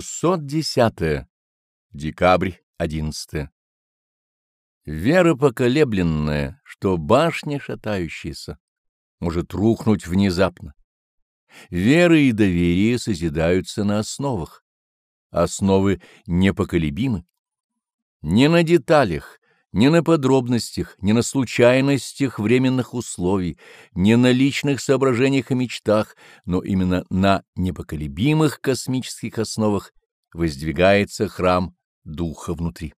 610. Декабрь 11. Вера поколебленная, что башня шатающаяся, может рухнуть внезапно. Вера и доверие созидаются на основах. Основы непоколебимы. Не на деталях, не на подробностях, не на случайностях временных условий, не на личных соображениях и мечтах, но именно на непоколебимых космических основах воздвигается храм Духа внутри.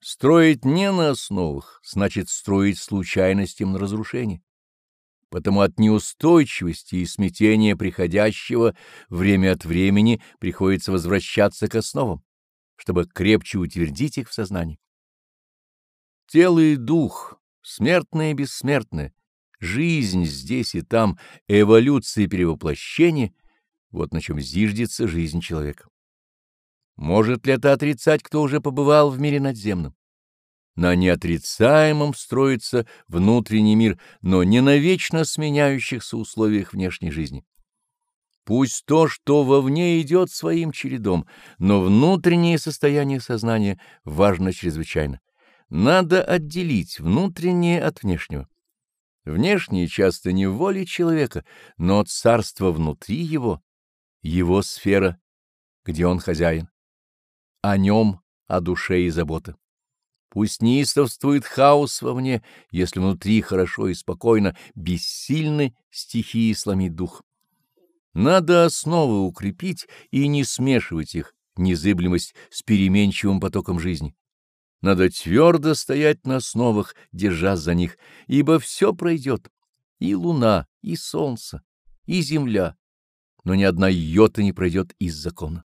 Строить не на основах, значит строить случайностям на разрушение. Потому от неустойчивости и смятения приходящего время от времени приходится возвращаться к основам, чтобы крепче утвердить их в сознании. Тело и дух, смертное и бессмертное, жизнь здесь и там, эволюция и перевоплощение — вот на чем зиждется жизнь человека. Может ли это отрицать, кто уже побывал в мире надземном? На неотрицаемом строится внутренний мир, но не на вечно сменяющихся условиях внешней жизни. Пусть то, что вовне идет своим чередом, но внутреннее состояние сознания важно чрезвычайно. Надо отделить внутреннее от внешнего. Внешнее часто не в воле человека, но царство внутри его, его сфера, где он хозяин. О нем, о душе и забота. Пусть неистовствует хаос вовне, если внутри хорошо и спокойно, бессильны стихии сломить дух. Надо основы укрепить и не смешивать их, незыблемость с переменчивым потоком жизни. Надо твердо стоять на основах, держась за них, ибо все пройдет, и луна, и солнце, и земля, но ни одна йота не пройдет из закона.